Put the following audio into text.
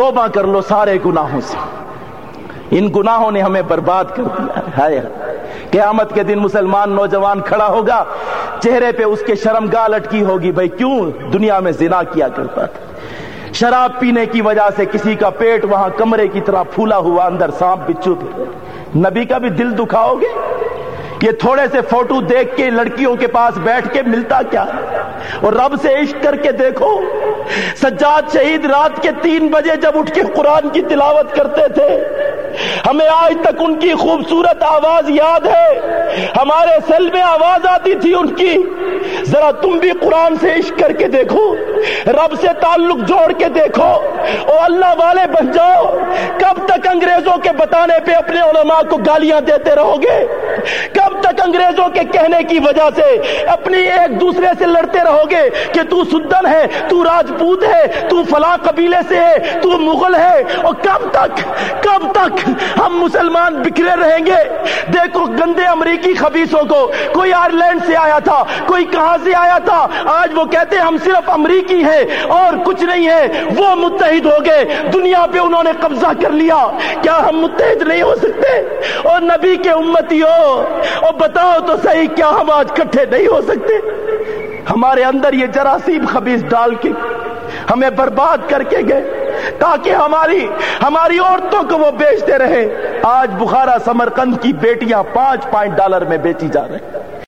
توبہ کر لو سارے گناہوں سے۔ ان گناہوں نے ہمیں برباد کر دیا۔ ہے قیامت کے دن مسلمان نوجوان کھڑا ہوگا، چہرے پہ اس کے شرم گاہ لٹکی ہوگی، بھائی کیوں دنیا میں زنا کیا کرتا تھا؟ شراب پینے کی وجہ سے کسی کا پیٹ وہاں کمرے کی طرح پھولا ہوا اندر سانپ بچھو نبی کا بھی دل دکھاؤ گے؟ یہ تھوڑے سے فوٹو دیکھ کے لڑکیوں کے پاس بیٹھ کے ملتا کیا؟ اور رب سے عشق کر کے دیکھو، سجاد شہید رات کے تین بجے جب اٹھ کے قرآن کی تلاوت کرتے تھے، ہمیں آج تک ان کی خوبصورت آواز یاد ہے۔ ہمارے سل میں آواز آتی تھی ان کی۔ ذرا تم بھی قرآن سے عشق کر کے دیکھو، رب سے تعلق جوڑ کے دیکھو۔ او اللہ والے بن جاؤ، کب تک انگریزوں کے بتانے پہ اپنے علماء کو گالیاں دیتے رہو گے؟ کب کے کہنے کی وجہ سے اپنی ایک دوسرے سے لڑتے رہو گے کہ تو سدن ہے، تو راجپوت ہے، تو فلاں قبیلے سے ہے، تو مغل ہے۔ اور کب تک کب تک ہم مسلمان بکھرے رہیں گے؟ دیکھو گندے امریکی خبیصوں کو، کوئی آئرلینڈ سے آیا تھا، کوئی کہاں سے آیا تھا؟ آج وہ کہتے ہم صرف امریکی ہیں اور کچھ نہیں ہے، وہ متحد ہو گئے۔ دنیا پہ انہوں نے قبضہ کر لیا۔ کیا ہم متحد نہیں ہو سکتے؟ نبی کے امتی ہو اور بتاؤ تو صحیح کیا ہم آج کٹھے نہیں ہو سکتے؟ ہمارے اندر یہ جراثیم خبیز ڈال کے ہمیں برباد کر کے گئے، تاکہ ہماری ہماری عورتوں کو وہ بیچتے رہے۔ آج بخارا سمرکند کی بیٹیاں پانچ پانچ ڈالر میں بیچی جا رہے ہیں۔